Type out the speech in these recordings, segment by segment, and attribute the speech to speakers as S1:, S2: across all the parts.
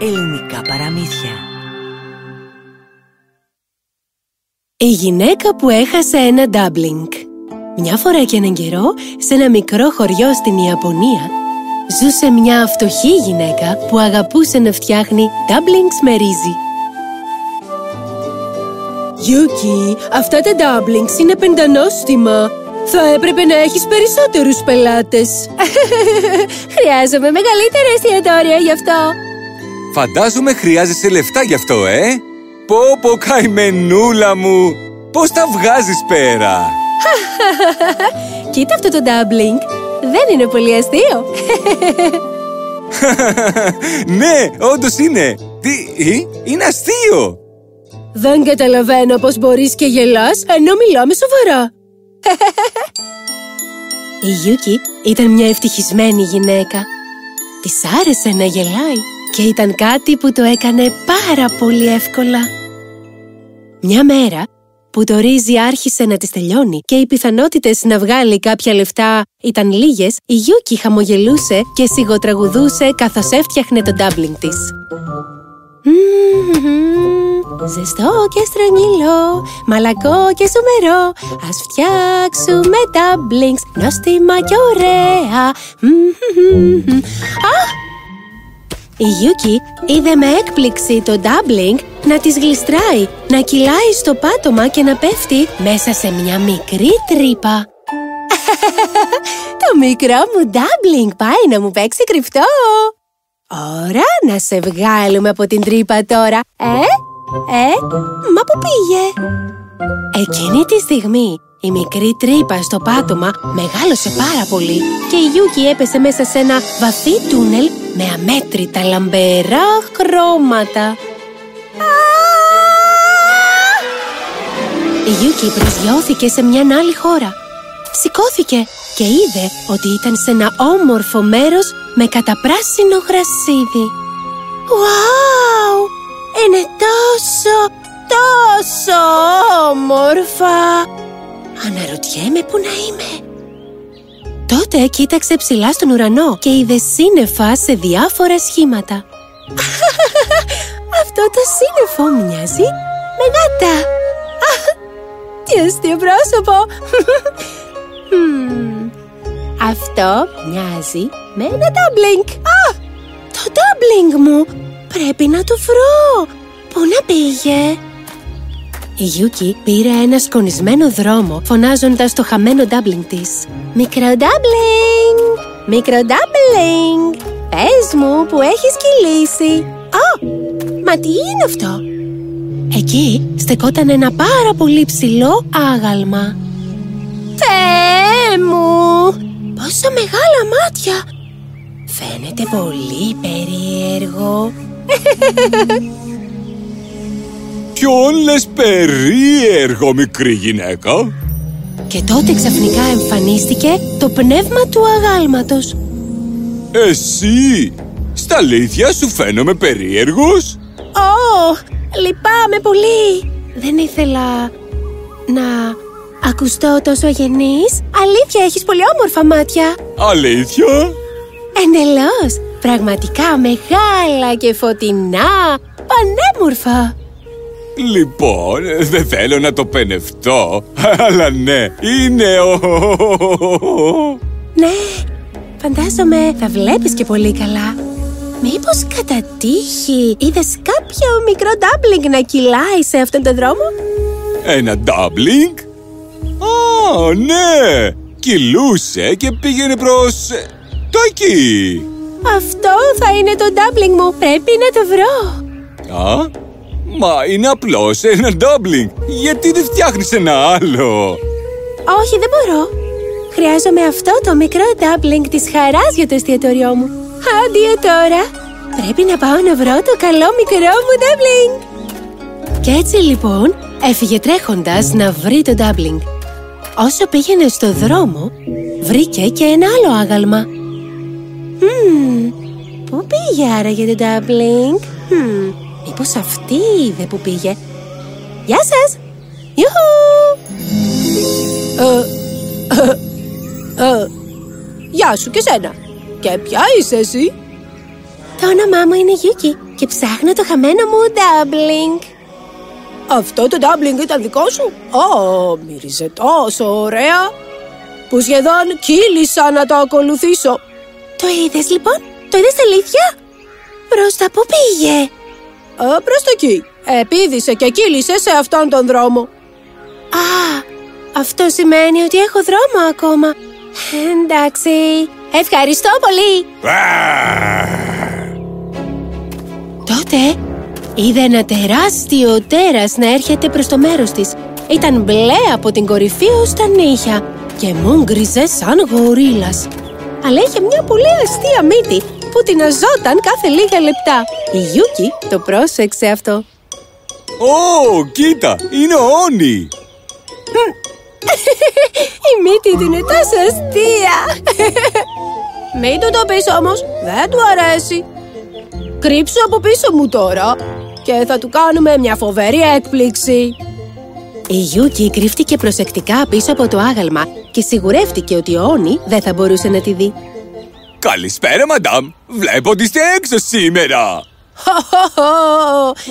S1: Ελληνικά παραμύθια.
S2: Η γυναίκα που έχασε ένα dumpling. Μια φορά και έναν καιρό, σε ένα μικρό χωριό στην Ιαπωνία Ζούσε μια φτωχή γυναίκα που αγαπούσε να φτιάχνει dumplings με ρύζι. Γιούκι, αυτά τα dumplings είναι πεντανόστιμα. Θα έπρεπε να έχεις περισσότερους πελάτες Χρειάζομαι μεγαλύτερα εστιατόρια γι' αυτό
S3: Φαντάζομαι χρειάζεσαι λεφτά γι' αυτό, ε! Πω πω καημενούλα μου! Πώς τα βγάζεις πέρα!
S2: Κοίτα αυτό το ντάμπλινγκ! Δεν είναι πολύ αστείο!
S3: ναι, όντως είναι! Τι, είναι αστείο!
S2: Δεν καταλαβαίνω πώς μπορείς και γελάς ενώ μιλάμε σοβαρά! Η Γιούκι ήταν μια ευτυχισμένη γυναίκα. Της άρεσε να γελάει και ήταν κάτι που το έκανε πάρα πολύ εύκολα. Μια μέρα που το ρύζι άρχισε να της τελειώνει και οι πιθανότητες να βγάλει κάποια λεφτά ήταν λίγες, η Γιούκι χαμογελούσε και σιγοτραγουδούσε καθώς έφτιαχνε το dumpling της. Ζεστό και στρογγυλό, μαλακό και ζουμερό Ας φτιάξουμε dumplings, νόστιμα και ωραία Η Γιούκι είδε με έκπληξη το dumpling να της γλιστράει, να κυλάει στο πάτωμα και να πέφτει μέσα σε μια μικρή τρύπα. το μικρό μου dumpling πάει να μου παίξει κρυφτό. Ώρα, να σε βγάλουμε από την τρύπα τώρα, ε! Ε, μα πού πήγε; Εκείνη τη στιγμή η μικρή τρύπα στο πάτωμα μεγάλωσε πάρα πολύ και η Γιούκι έπεσε μέσα σε ένα βαθύ τούνελ με αμέτρητα λαμπερά χρώματα. Η Γιούκι προσγειώθηκε σε μια άλλη χώρα. Σηκώθηκε και είδε ότι ήταν σε ένα όμορφο μέρος με καταπράσινο γρασίδι. Wow! Είναι τόσο, τόσο όμορφα! Αναρωτιέμαι που να είμαι. Τότε κοίταξε ψηλά στον ουρανό και είδε σύννεφα σε διάφορα σχήματα. Αυτό το σύννεφο μοιάζει με γάτα. Τι αστείο πρόσωπο! Αυτό μοιάζει με ένα dumpling. Α! Το dumpling μου! Πρέπει να το βρω! Πού να πήγε; Η Γιούκι πήρε ένα σκονισμένο δρόμο φωνάζοντας το χαμένο dumpling της. Μικρό dumpling! Μικρό dumpling! Πες μου πού έχεις κυλήσει! Α! Μα τι είναι αυτό; Εκεί στεκόταν ένα πάρα πολύ ψηλό άγαλμα. Θεέ μου! Πόσο μεγάλα μάτια! Φαίνεται πολύ περίεργο.
S3: Ποιον λες περίεργο, μικρή γυναίκα;
S2: Και τότε ξαφνικά εμφανίστηκε το πνεύμα του αγάλματος.
S3: Εσύ! Στα αλήθεια σου φαίνομαι περίεργος;
S2: Ω, λυπάμαι πολύ. Δεν ήθελα να ακουστώ τόσο αγενής. Αλήθεια, έχεις πολύ όμορφα μάτια.
S3: Αλήθεια;
S2: Εντελώς. Πραγματικά μεγάλα και φωτεινά. Πανέμορφα.
S3: Λοιπόν, δεν θέλω να το πενευτώ, αλλά ναι, είναι ο...
S2: Ναι, φαντάζομαι θα βλέπεις και πολύ καλά. Μήπως κατά τύχη είδες κάποιο μικρό ντάμπλινγκ να κυλάει σε αυτόν τον δρόμο;
S3: Ένα ντάμπλινγκ; Α, ναι! Κυλούσε και πήγαινε προς... το εκεί!
S2: Αυτό θα είναι το ντάμπλινγκ μου. Πρέπει να το βρω.
S3: Α, μα είναι απλώς ένα ντάμπλινγκ. Γιατί δεν φτιάχνεις ένα άλλο;
S2: Όχι, δεν μπορώ. Χρειάζομαι αυτό το μικρό ντάμπλινγκ της χαράς για το εστιατόριό μου. Αντίο τώρα. Πρέπει να πάω να βρω το καλό μικρό μου ντάμπλινγκ. Κι έτσι λοιπόν έφυγε τρέχοντας να βρει το ντάμπλινγκ. Όσο πήγαινε στο δρόμο, βρήκε και ένα άλλο άγαλμα. Μμμ, πού πήγε άραγε το ντάμπλινγκ; Μμμ, μήπως αυτή είδε που πήγε. Γεια σας! Ιουχου! Ε, ε, ε, γεια σου και σένα. Και ποια είσαι εσύ; Το όνομά μου είναι Γιούκι και ψάχνω το χαμένο μου dumpling.
S1: Αυτό το dumpling ήταν δικό σου; Ω, μύριζε τόσο ωραία που σχεδόν κύλησα να το ακολουθήσω.
S2: Το είδες λοιπόν; Το είδες αλήθεια; Προς τα πού πήγε;
S1: Ε, προς τα εκεί. Επήδησε και κύλησε σε αυτόν τον δρόμο.
S2: Α, αυτό σημαίνει ότι έχω δρόμο ακόμα. Εντάξει, ευχαριστώ πολύ. Τότε είδε ένα τεράστιο τέρας να έρχεται προς το μέρος της. Ήταν μπλε από την κορυφή ως τα νύχια και μούγκριζε σαν γορίλας. Αλλά είχε μια πολύ αστεία μύτη που τιναζόταν κάθε λίγα λεπτά. Η Γιούκι το πρόσεξε αυτό.
S3: Ω, κοίτα, είναι ο Όνι.
S2: Η μύτη του είναι τόσο αστεία.
S1: Μην του το πεις όμως, δεν του αρέσει. Κρύψου από πίσω μου τώρα και θα του κάνουμε μια φοβερή έκπληξη.
S2: Η Γιούκι κρύφτηκε προσεκτικά πίσω από το άγαλμα και σιγουρεύτηκε ότι ο Όνι δεν θα μπορούσε να τη δει.
S3: Καλησπέρα, μαντάμ. Βλέπω ότι είστε έξω σήμερα.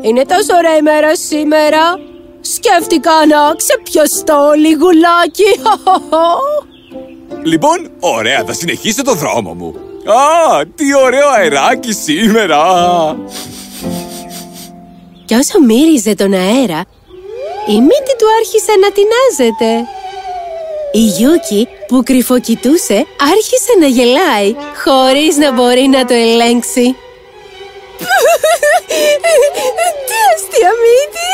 S1: Είναι τόσο ωραία ημέρα σήμερα. Σκέφτηκα να ξεπιαστώ λιγουλάκι.
S3: Λοιπόν, ωραία, θα συνεχίσω το δρόμο μου. Α, τι ωραίο αεράκι σήμερα.
S2: Κι όσο μύριζε τον αέρα, η μύτη του άρχισε να τινάζεται. Η Γιούκι που κρυφοκοιτούσε άρχισε να γελάει χωρίς να μπορεί να το ελέγξει. Τι αστεία μύτη!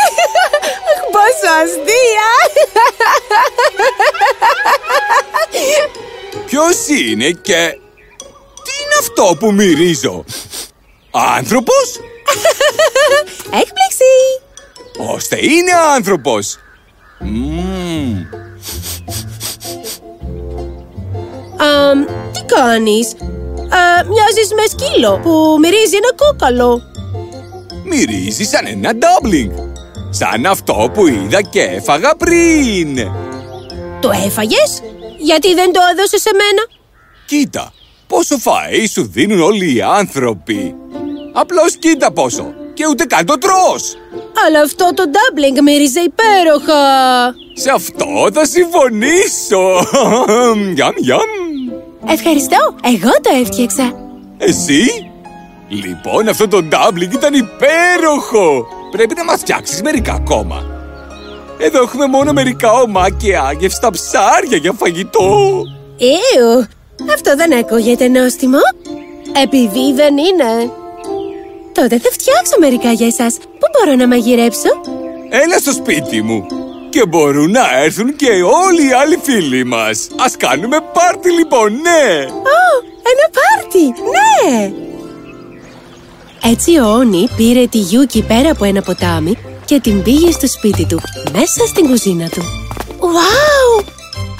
S2: Αχ, πόσο αστεία!
S3: Ποιος είναι και... Τι είναι αυτό που μυρίζω; Άνθρωπος;
S2: Έκπληξη!
S3: Ώστε είναι άνθρωπος! Μμμ.
S1: Αμ, τι κάνεις; Ε, μοιάζεις με σκύλο που μυρίζει ένα κόκαλο.
S3: Μυρίζει σαν ένα ντόμπλινγκ. Σαν αυτό που είδα και έφαγα πριν.
S1: Το έφαγες; Γιατί δεν το έδωσες σε μένα;
S3: Κοίτα, πόσο φαΐ σου δίνουν όλοι οι άνθρωποι. Απλώς κοίτα πόσο. Και ούτε καν το τρως.
S1: Αλλά αυτό το ντάμπλινγκ μύριζε υπέροχα.
S3: Σε αυτό θα συμφωνήσω. Γιαμ, γιαμ.
S2: Ευχαριστώ, εγώ το έφτιαξα.
S3: Εσύ; Λοιπόν, αυτό το ντάμπλινγκ ήταν υπέροχο. Πρέπει να μας φτιάξεις μερικά ακόμα. Εδώ έχουμε μόνο μερικά ομάκια άγευστα ψάρια για φαγητό.
S2: Εw, αυτό δεν ακούγεται νόστιμο.
S1: Επειδή δεν είναι.
S2: Τότε θα φτιάξω μερικά για εσάς. Πού μπορώ να μαγειρέψω;
S3: Έλα στο σπίτι μου. Και μπορούν να έρθουν και όλοι οι άλλοι φίλοι μας. Ας κάνουμε πάρτι λοιπόν, ναι.
S2: Ω, ένα πάρτι, ναι! Έτσι ο Όνι πήρε τη Γιούκι πέρα από ένα ποτάμι και την πήγε στο σπίτι του, μέσα στην κουζίνα του. Wow!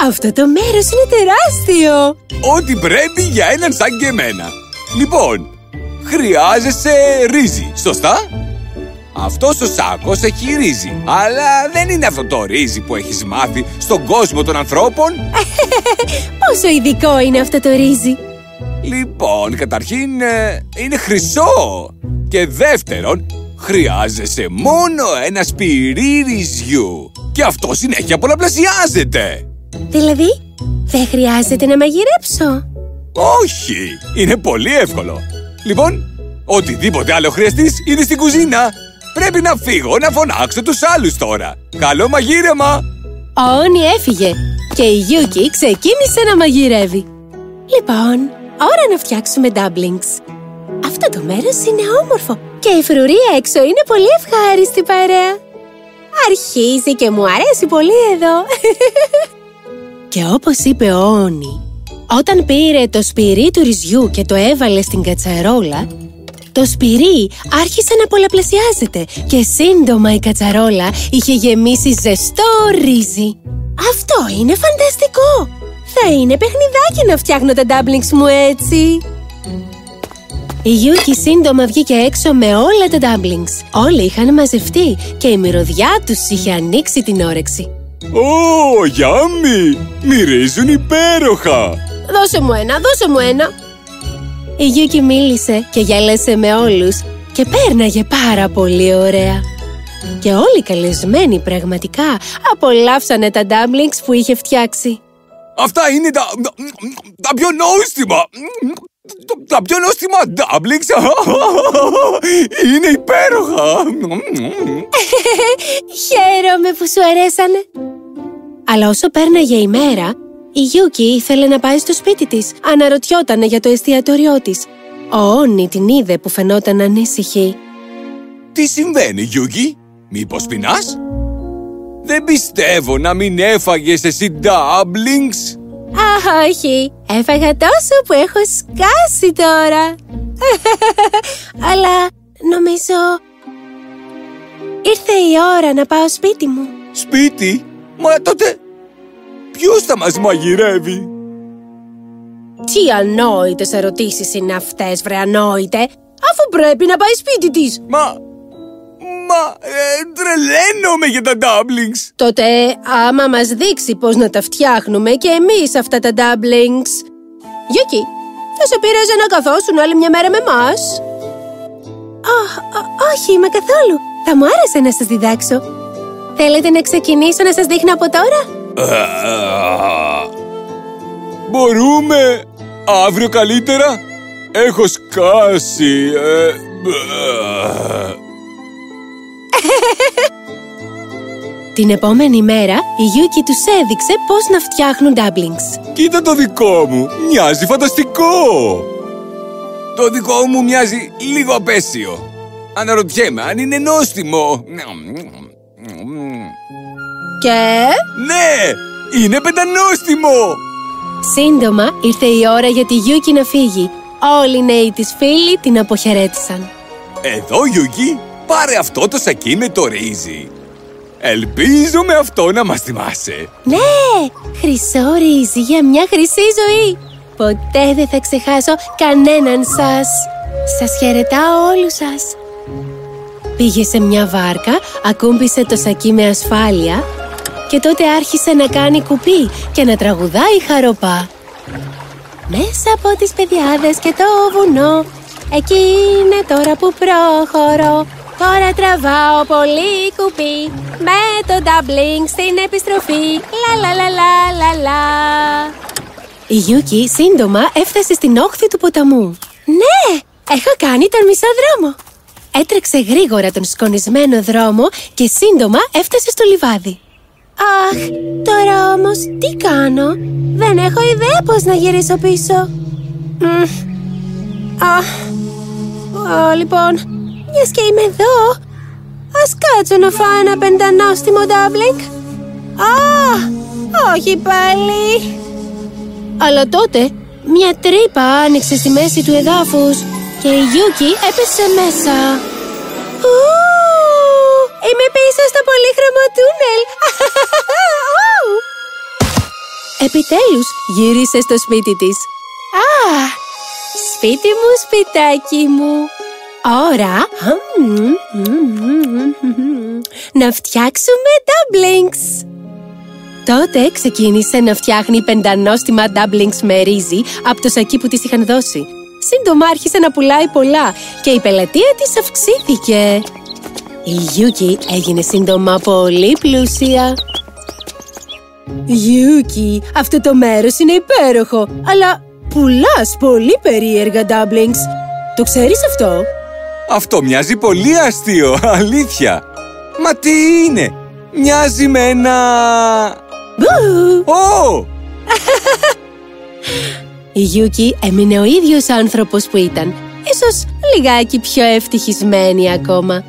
S2: Αυτό το μέρος είναι τεράστιο!
S3: Ό,τι πρέπει για έναν σαν και εμένα. Λοιπόν, χρειάζεσαι ρύζι, σωστά; Αυτός ο σάκος έχει ρύζι, αλλά δεν είναι αυτό το ρύζι που έχεις μάθει στον κόσμο των ανθρώπων.
S2: Πόσο ειδικό είναι αυτό το ρύζι!
S3: Λοιπόν, καταρχήν ε, είναι χρυσό. Και δεύτερον, χρειάζεσαι μόνο ένα σπυρί ρυζιού. Και αυτό συνέχεια πολλαπλασιάζεται.
S2: Δηλαδή, δεν χρειάζεται να μαγειρέψω.
S3: Όχι, είναι πολύ εύκολο. Λοιπόν, οτιδήποτε άλλο χρειαστείς είναι στην κουζίνα. Πρέπει να φύγω να φωνάξω τους άλλους τώρα. Καλό μαγείρεμα!
S2: Ο Όνι έφυγε και η Γιούκι ξεκίνησε να μαγειρεύει. Λοιπόν, ώρα να φτιάξουμε dumplings. Αυτό το μέρος είναι όμορφο και η φρουρία έξω είναι πολύ ευχάριστη παρέα. Αρχίζει και μου αρέσει πολύ εδώ. και όπως είπε ο Όνι, όταν πήρε το σπυρί του ρυζιού και το έβαλε στην κατσαρόλα, το σπυρί άρχισε να πολλαπλασιάζεται και σύντομα η κατσαρόλα είχε γεμίσει ζεστό ρύζι. Αυτό είναι φανταστικό! Θα είναι παιχνιδάκι να φτιάχνω τα dumplings μου έτσι! Η Γιούκι σύντομα βγήκε έξω με όλα τα dumplings. Όλοι είχαν μαζευτεί και η μυρωδιά τους είχε ανοίξει την όρεξη.
S3: Ω, yummy! Μυρίζουν υπέροχα!
S1: Δώσε μου ένα, δώσε μου ένα.
S2: Η Γιούκι μίλησε και γέλασε με όλους και πέρναγε πάρα πολύ ωραία. Και όλοι οι καλεσμένοι πραγματικά απολαύσανε τα dumplings που είχε φτιάξει.
S3: Αυτά είναι τα, τα πιο νόστιμα. Τα πιο νόστιμα dumplings. Είναι υπέροχα.
S2: Χαίρομαι που σου αρέσανε. Αλλά όσο πέρναγε η μέρα, η Γιούκι ήθελε να πάει στο σπίτι της. Αναρωτιότανε για το εστιατόριό της. Ο Όνι την είδε που φαινόταν ανήσυχη.
S3: Τι συμβαίνει, Γιούκι; Μήπως πεινάς; Δεν πιστεύω να μην έφαγες εσύ dumplings.
S2: Αχ, όχι. Έφαγα τόσο που έχω σκάσει τώρα. Αλλά νομίζω... Ήρθε η ώρα να πάω σπίτι μου.
S3: Σπίτι; Μα τότε ποιος θα μας μαγειρεύει;
S1: Τι ανόητες ερωτήσεις είναι αυτές, βρε ανόητε, αφού πρέπει να πάει σπίτι της.
S3: Μα... Μα... Ε, τρελαίνομαι για τα dumplings.
S1: Τότε, άμα μας δείξει πώς να τα φτιάχνουμε και εμείς αυτά τα dumplings... Γιούκι, θα σε πείραζε να καθόσουν άλλη μια μέρα με μας;
S2: όχι, μα καθόλου. Θα μου άρεσε να σας διδάξω. Θέλετε να ξεκινήσω να σας δείχνω από τώρα;
S3: Μπορούμε αύριο καλύτερα; Έχω σκάσει. ε,
S2: Την επόμενη μέρα, η Γιούκι τους έδειξε πώς να φτιάχνουν dumplings.
S3: Κοίτα το δικό μου. Μοιάζει φανταστικό. Το δικό μου μοιάζει λίγο απαίσιο. Αναρωτιέμαι αν είναι νόστιμο.
S1: Και...
S3: Ναι, είναι πεντανόστιμο.
S2: Σύντομα ήρθε η ώρα για τη Γιούκι να φύγει. Όλοι οι νέοι της φίλοι την αποχαιρέτησαν.
S3: Εδώ, Γιούκι, πάρε αυτό το σακί με το ρύζι. Ελπίζω με αυτό να μας θυμάσαι.
S2: Ναι, χρυσό ρύζι για μια χρυσή ζωή. Ποτέ δεν θα ξεχάσω κανέναν σας. Σας χαιρετάω όλους σας. Πήγε σε μια βάρκα, ακούμπησε το σακί με ασφάλεια και τότε άρχισε να κάνει κουπί και να τραγουδάει χαροπά. Μέσα από τις παιδιάδες και το βουνό Εκεί είναι τώρα που προχωρώ. Τώρα τραβάω πολύ κουπί Με το dumpling στην επιστροφή. Λα λα λα λα λα λα. Η Γιούκι σύντομα έφτασε στην όχθη του ποταμού. Ναι, έχω κάνει τον μισό δρόμο. Έτρεξε γρήγορα τον σκονισμένο δρόμο και σύντομα έφτασε στο λιβάδι Αχ, τώρα όμως τι κάνω; Δεν έχω ιδέα πώς να γυρίσω πίσω.
S1: Αχ, λοιπόν,
S2: Μιας και είμαι εδώ Ας κάτσω να φάω ένα πεντανόστιμο dumpling.
S1: Α, όχι πάλι.
S2: Αλλά τότε μια τρύπα άνοιξε στη μέση του εδάφους Και η Γιούκι έπεσε μέσα. Ου, Είμαι πίσω στο πολύχρωμο τούνελ Ου. Επιτέλους γύρισε στο σπίτι της Α, σπίτι μου, σπιτάκι μου Ώρα να φτιάξουμε dumplings. Τότε ξεκίνησε να φτιάχνει πεντανόστιμα dumplings με ρύζι από το σακί που της είχαν δώσει. Σύντομα άρχισε να πουλάει πολλά και η πελατεία της αυξήθηκε. Η Γιούκι έγινε σύντομα πολύ πλούσια.
S1: Γιούκι, αυτό το μέρος είναι υπέροχο, αλλά πουλάς πολύ περίεργα dumplings. Το ξέρεις αυτό;
S3: Αυτό μοιάζει πολύ αστείο, αλήθεια. Μα τι είναι, μοιάζει με ένα... Ω!
S2: Η Γιούκι έμεινε ο ίδιος άνθρωπος που ήταν. Ίσως λιγάκι πιο ευτυχισμένη ακόμα.